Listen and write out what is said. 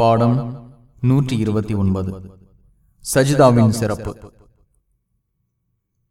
பாடம் நூற்றி இருபத்தி ஒன்பது. சஜிதாவின் சிறப்பு.